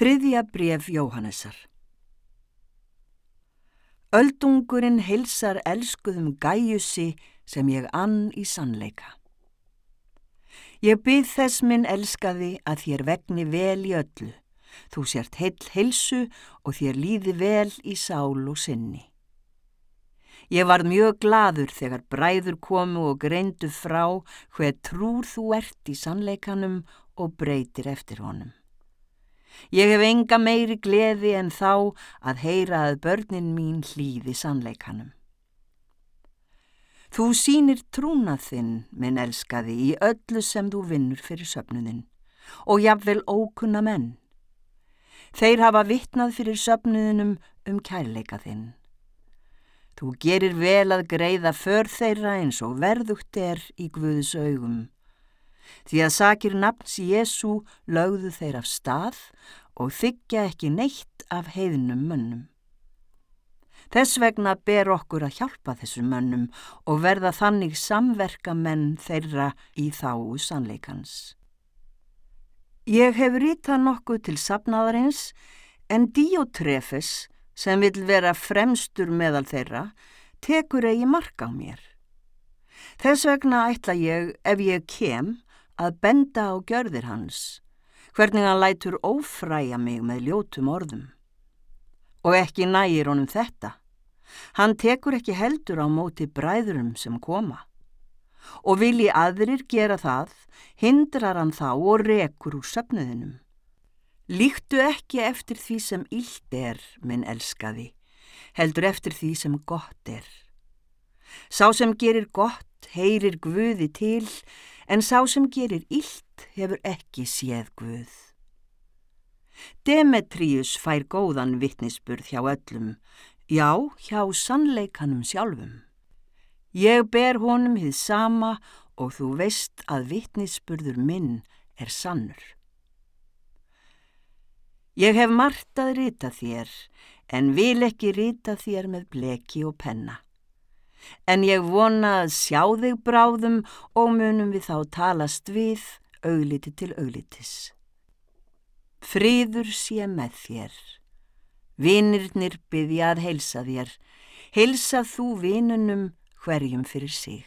Þriðja bref Jóhannesar Öldungurinn heilsar elskuðum gæjusi sem ég ann í sannleika. Ég byrð þess minn elskaði að þér vegni vel í öllu. Þú sért heill heilsu og þér líði vel í sál og sinni. Ég var mjög gladur þegar bræður komu og greindu frá hver trúr þú ert í sannleikanum og breytir eftir honum. Ég hef enga meiri gleði en þá að heyra að börnin mín hlýði sannleikanum. Þú sínir trúnað þinn, minn elskaði, í öllu sem þú vinnur fyrir söpnuðinn og jafnvel ókunna menn. Þeir hafa vittnað fyrir söpnuðinum um kærleika þinn. Þú gerir vel að greiða för þeirra eins og verðugt er í Guðs augum því að sakir nafns Jésu lögðu þeir af stað og þykja ekki neitt af heiðnum mönnum. Þess vegna ber okkur að hjálpa þessum mönnum og verða þannig samverka menn þeirra í þáu sannleikans. Ég hef rítað nokkuð til sapnaðarins en Díotrefes sem vil vera fremstur meðal þeirra tekur eigi marka á mér. Þess vegna ætla ég ef ég kem að benda á gjörðir hans, hvernig hann lætur ófræja mig með ljótum orðum. Og ekki nægir honum þetta. Hann tekur ekki heldur á móti bræðurum sem koma. Og vilji aðrir gera það, hindrar hann þá og rekur úr söpnuðinum. Líktu ekki eftir því sem illt er, minn elskaði, heldur eftir því sem gott er. Sá sem gerir gott heyrir Guði til en sá sem gerir illt hefur ekki séð Guð. Demetrius fær góðan vittnisspurð hjá öllum, já, hjá sannleikanum sjálfum. Ég ber honum hið sama og þú veist að vittnisspurður minn er sannur. Ég hef margt að rita þér, en vil ekki rita þér með bleki og penna en ég vona að sjá þig bráðum og munum við þá talast við augliti til auglitis. Fríður sé með þér, vinirnir byggja að heilsa þér, heilsa þú vinunum hverjum fyrir sig.